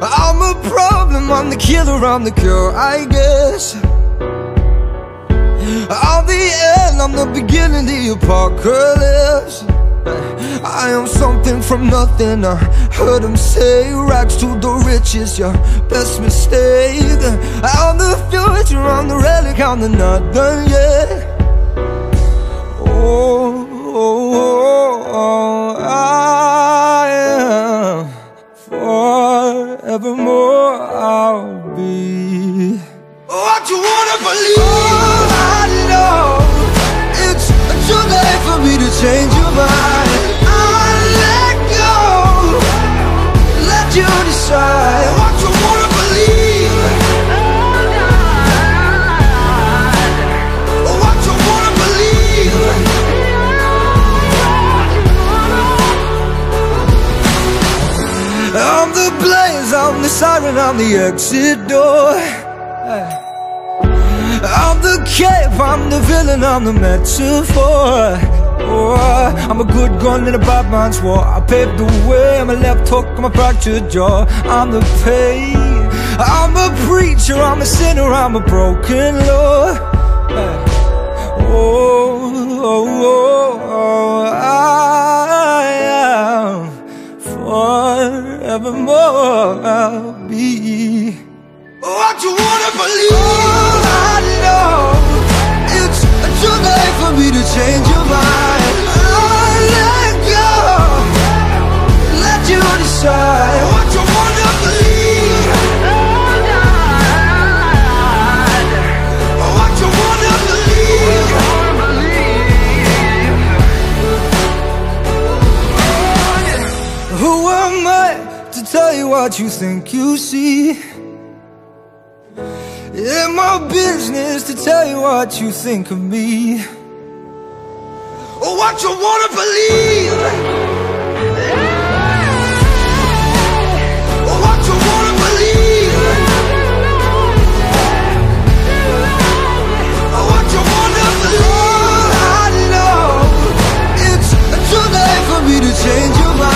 I'm a problem, I'm the killer, I'm the cure, I guess. I'm the end, I'm the beginning, the apocalypse. I am something from nothing, I heard them say Rags to the riches, your best mistake. I'm the future, I'm the done yet Oh, oh, oh, oh I am forevermore I'll be. What you wanna believe I'm the blaze, I'm the siren, I'm the exit door. I'm the cape, I'm the villain, I'm the metaphor. Oh, I'm a good gun in a bad man's war. I paved the way, I'm a left hook, I'm a fractured jaw. I'm the pain. I'm a preacher, I'm a sinner, I'm a broken Oh, oh, forevermore I'll be what you wanna believe. All I know It's too late for me to change your mind. I let go. Let you decide Who am I to tell you what you think you see? It's my business to tell you what you think of me Or what you wanna believe